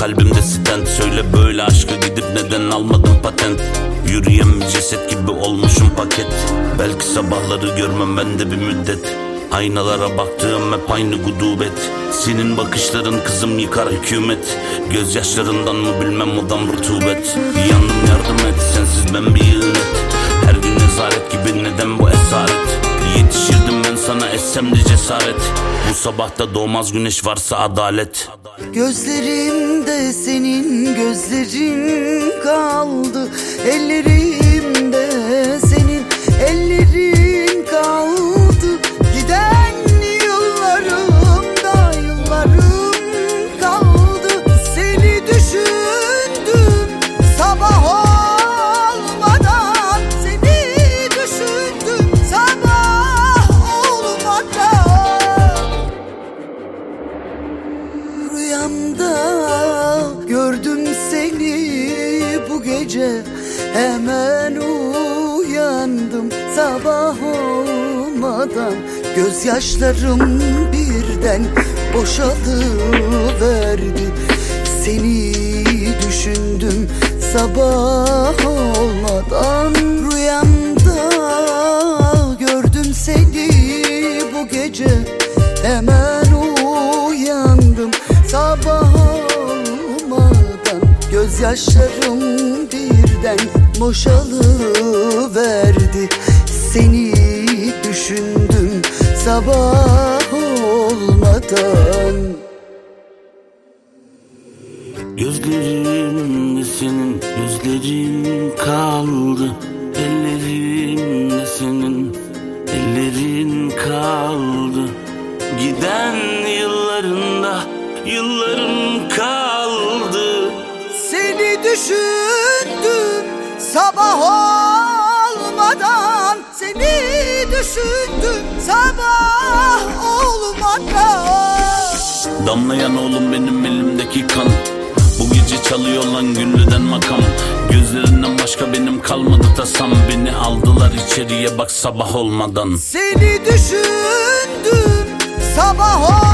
kalbimde stent. Söyle böyle aşkı gidip neden almadın patent? Yürüyen bir ceset gibi olmuşum paket. Belki sabahları görmem ben de bir müddet. Aynalara baktığım hep aynı gudubet. Senin bakışların kızım yıkar hükümet. Gözyaşlarından mı bilmem odam rutubet. Yandım yardım et sensiz ben bir yığın et Her gün nezaret gibi neden bu esaret? Yetişirdim ben sana essem de cesaret. Bu sabahta doğmaz güneş varsa adalet. Gözlerimde senin gözlerin kaldı. Ellerimde gece Hemen uyandım. Sabah olmadan Gözyaşlarım birden boşalıverdi. Seni düşündüm sabah olmadan Rüyamda Gözyaşlarım birden boşalıverdi. Seni düşündüm sabah olmadan. Gözlerimde senin gözlerin kaldı. Ellerimde senin ellerin kaldı. Giden yıllarında yıllarım düşündüm sabah olmadan. Seni düşündüm sabah olmadan. Damlayan oğlum benim elimdeki kan. Bu gece çalıyor lan güllüden makam. Gözlerinden başka benim kalmadı tasam. Beni aldılar içeriye bak sabah olmadan. Seni düşündüm sabah olmadan